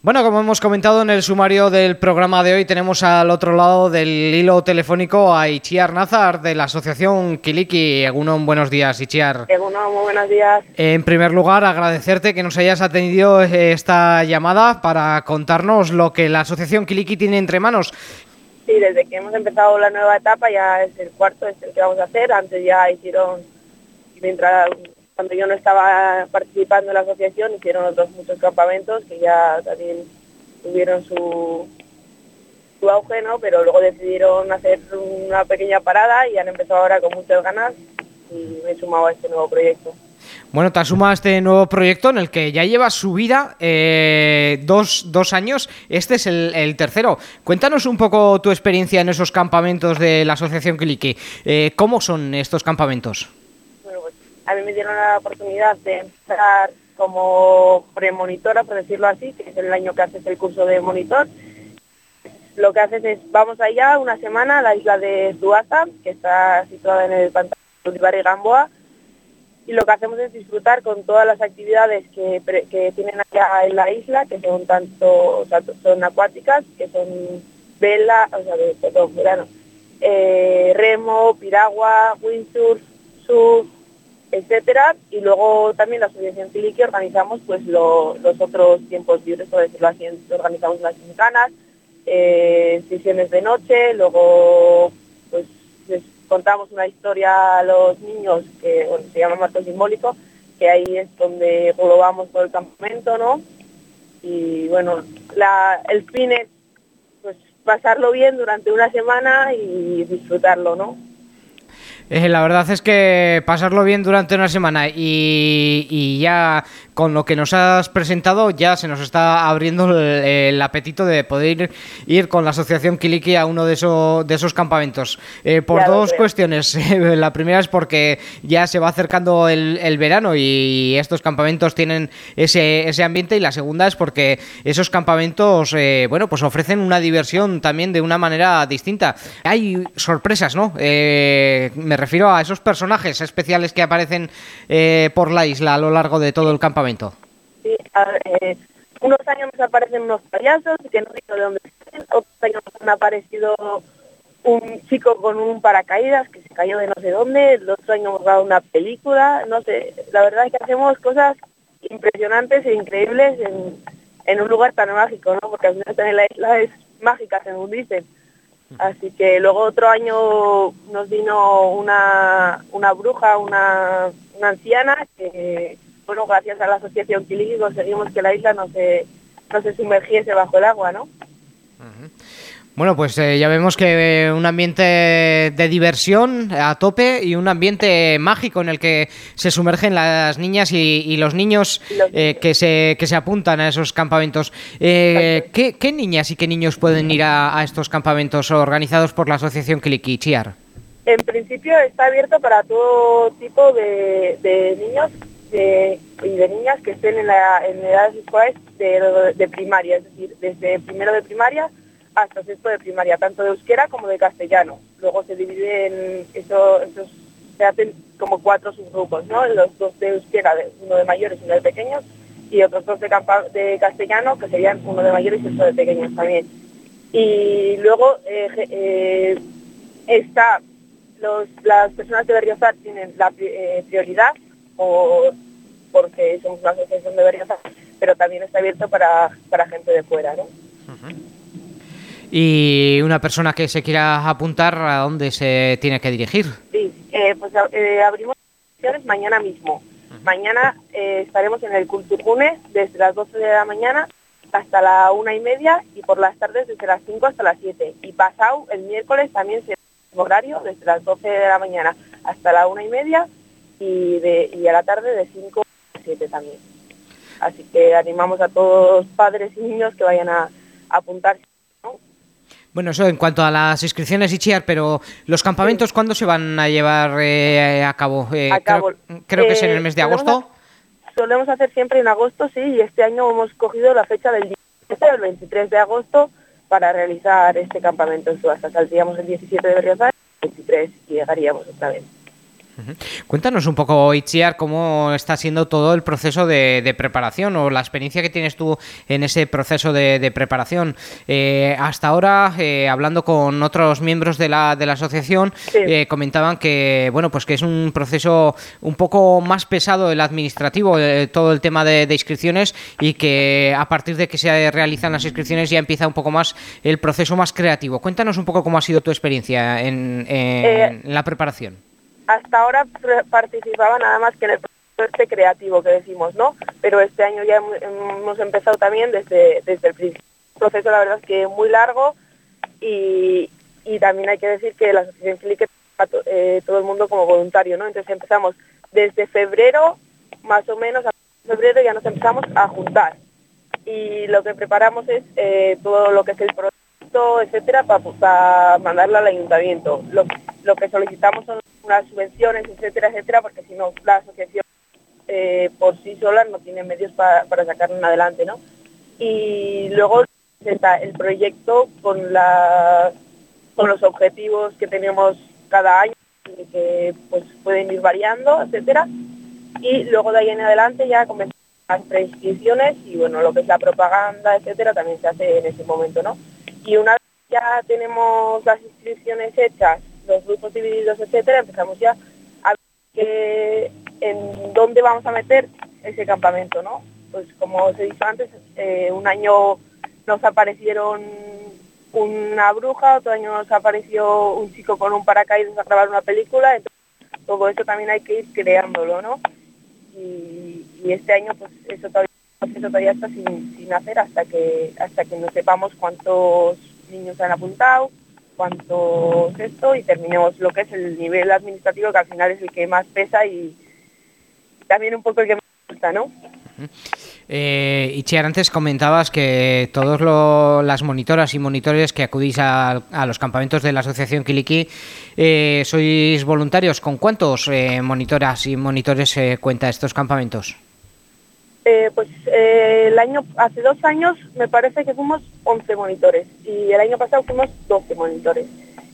Bueno, como hemos comentado en el sumario del programa de hoy, tenemos al otro lado del hilo telefónico a Ichiar Nazar de la asociación Kiliki. Egunon, buenos días, Ichiar. Egunon, muy buenos días. En primer lugar, agradecerte que nos hayas atendido esta llamada para contarnos lo que la asociación Kiliki tiene entre manos. Sí, desde que hemos empezado la nueva etapa ya es el cuarto, es el que vamos a hacer. Antes ya hicieron, mientras cuando yo no estaba participando en la asociación, hicieron otros muchos campamentos que ya también tuvieron su, su auge, ¿no? Pero luego decidieron hacer una pequeña parada y han empezado ahora con muchas ganas y me he sumado a este nuevo proyecto. Bueno, te has sumado a este nuevo proyecto en el que ya llevas su vida eh, dos, dos, años. Este es el, tercero. Cuéntanos un poco tu experiencia en esos campamentos de la Asociación Kiliki. Eh, ¿Cómo son estos campamentos? A mí me dieron la oportunidad de empezar como premonitora, por decirlo así, que es el año que haces el curso de monitor. Lo que haces es, vamos allá una semana a la isla de Zuaza, que está situada en el pantano de y Gamboa, y lo que hacemos es disfrutar con todas las actividades que, tienen acá en la isla, que son tanto, son acuáticas, que son vela, o sea, perdón, verano, eh, remo, piragua, windsurf, surf, etcétera y luego también la asociación Tiliki organizamos pues los otros tiempos libres por decirlo así organizamos las gincanas eh, sesiones de noche luego pues les contamos una historia a los niños que se llama marco simbólico que ahí es donde globamos todo el campamento no y bueno la, el fin es pues pasarlo bien durante una semana y disfrutarlo no eh, la verdad es que pasarlo bien durante una semana y, ya con lo que nos has presentado ya se nos está abriendo el, apetito de poder ir, con la asociación Kiliki a uno de, esos de esos campamentos. Eh, por dos cuestiones. la primera es porque ya se va acercando el, verano y estos campamentos tienen ese, ese, ambiente y la segunda es porque esos campamentos eh, bueno pues ofrecen una diversión también de una manera distinta. Hay sorpresas, ¿no? me refiero a esos personajes especiales que aparecen eh, por la isla a lo largo de todo el campamento. Sí, eh, unos años aparecen unos payasos que no sé de dónde otros años han aparecido un chico con un paracaídas que se cayó de no sé dónde, el otro año hemos dado una película, no sé, la verdad es que hacemos cosas impresionantes e increíbles en, en un lugar tan mágico, ¿no? Porque al final también la isla es mágica, según dicen. Así que luego otro año nos vino una, una bruja, una, anciana, que, bueno, gracias a la asociación Kiliki conseguimos que la isla no se, no se sumergiese bajo el agua, ¿no? Bueno, pues eh, ya vemos que eh, un ambiente de diversión a tope y un ambiente mágico en el que se sumergen las niñas y, los niños eh, que, se, que se apuntan a esos campamentos. ¿qué, niñas y qué niños pueden ir a, estos campamentos organizados por la Asociación Kiliki Chiar? En principio está abierto para todo tipo de, niños y de niñas que estén en, la, en edades escolares de, de primaria, es decir, desde primero de primaria hasta sexto de primaria, tanto de euskera como de castellano. Luego se dividen, eso, esos, se hacen como cuatro subgrupos, ¿no? Los dos de euskera, uno de mayores y uno de pequeños, y otros dos de, castellano, que serían uno de mayores y otro de pequeños también. Y luego eh, eh, está, los, las personas de Berriozar tienen la eh, prioridad, o porque somos una asociación de Berriozar, pero también está abierto para, para gente de fuera. Y una persona que se quiera apuntar, ¿a dónde se tiene que dirigir? Sí, eh, pues eh, abrimos mañana mismo. Mañana eh, estaremos en el Culturjune desde las 12 de la mañana hasta la una y media y por las tardes desde las 5 hasta las 7. Y pasado el miércoles también será el horario desde las 12 de la mañana hasta la una y media y, de, y a la tarde de 5 a 7 también. Así que animamos a todos padres y niños que vayan a, a apuntarse bueno, eso en cuanto a las inscripciones y chiar, pero los campamentos, ¿cuándo se van a llevar eh, a cabo? Eh, creo, que es en el mes de agosto. Solemos hacer siempre en agosto, sí, y este año hemos cogido la fecha del 23 de agosto para realizar este campamento en subasta. Saldríamos el 17 de Berriozar, el 23 y llegaríamos otra vez. Cuéntanos un poco, Itziar, cómo está siendo todo el proceso de, preparación o la experiencia que tienes tú en ese proceso de, preparación. Eh, hasta ahora, eh, hablando con otros miembros de la, de la asociación, eh, comentaban que bueno, pues que es un proceso un poco más pesado el administrativo, todo el tema de, inscripciones y que a partir de que se realizan las inscripciones ya empieza un poco más el proceso más creativo. Cuéntanos un poco cómo ha sido tu experiencia en la preparación hasta ahora participaba nada más que en el proceso este creativo que decimos, ¿no? Pero este año ya hemos empezado también desde, desde el principio. Un proceso, la verdad, es que muy largo y, también hay que decir que la Asociación Clique eh, todo el mundo como voluntario, ¿no? Entonces empezamos desde febrero, más o menos, a febrero ya nos empezamos a juntar. Y lo que preparamos es eh, todo lo que es el proyecto, etcétera, para mandarlo al ayuntamiento. Lo, lo que solicitamos son unas subvenciones, etcétera, etcétera, porque si no, la asociación eh, por sí sola no tiene medios para, para sacarlo adelante, ¿no? Y luego está el proyecto con, la, con los objetivos que tenemos cada año, que pues pueden ir variando, etcétera. Y luego de ahí en adelante ya comenzamos las preinscripciones y bueno, lo que es la propaganda, etcétera, también se hace en ese momento, ¿no? Y una vez ya tenemos las inscripciones hechas los grupos divididos, etcétera, empezamos ya a ver en dónde vamos a meter ese campamento, ¿no? Pues como os he dicho antes, eh, un año nos aparecieron una bruja, otro año nos apareció un chico con un paracaídas a grabar una película, entonces todo eso también hay que ir creándolo, ¿no? Y, este año pues eso todavía, todavía está sin, sin hacer hasta que hasta que no sepamos cuántos niños han apuntado, cuanto esto y terminemos lo que es el nivel administrativo, que al final es el que más pesa y también un poco el que más gusta, ¿no? Eh, antes comentabas que todas las monitoras y monitores que acudís a, los campamentos de la Asociación Kiliki eh, sois voluntarios. ¿Con cuántos eh, monitoras y monitores eh, cuenta estos campamentos? Eh, pues eh, el año, hace dos años me parece que fuimos 11 monitores y el año pasado fuimos 12 monitores.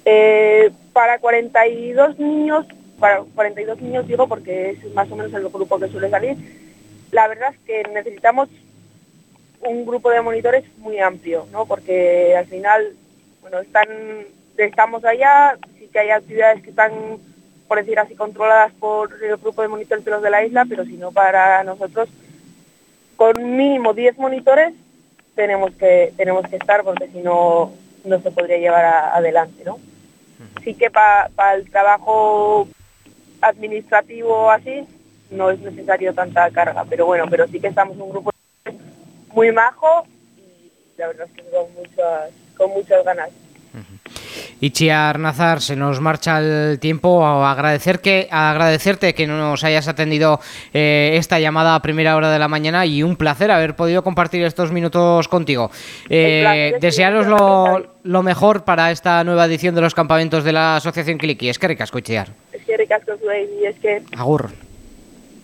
Eh, para 42 niños, para 42 niños digo porque es más o menos el grupo que suele salir, la verdad es que necesitamos un grupo de monitores muy amplio, ¿no? Porque al final, bueno, están, estamos allá, sí que hay actividades que están, por decir así, controladas por el grupo de monitores de los de la isla, pero si no para nosotros con mínimo 10 monitores tenemos que tenemos que estar porque si no no se podría llevar adelante, ¿no? Sí que para el trabajo administrativo así no es necesario tanta carga, pero bueno, pero sí que estamos un grupo muy majo y la verdad es que con muchas, con muchas ganas. Ichiar Nazar, se nos marcha el tiempo. A agradecer que, agradecerte que nos hayas atendido eh, esta llamada a primera hora de la mañana y un placer haber podido compartir estos minutos contigo. Eh, desearos lo, mejor para esta nueva edición de los campamentos de la Asociación Clicky. Es que ricasco, Itziar. Es que ricasco, es que... Agur.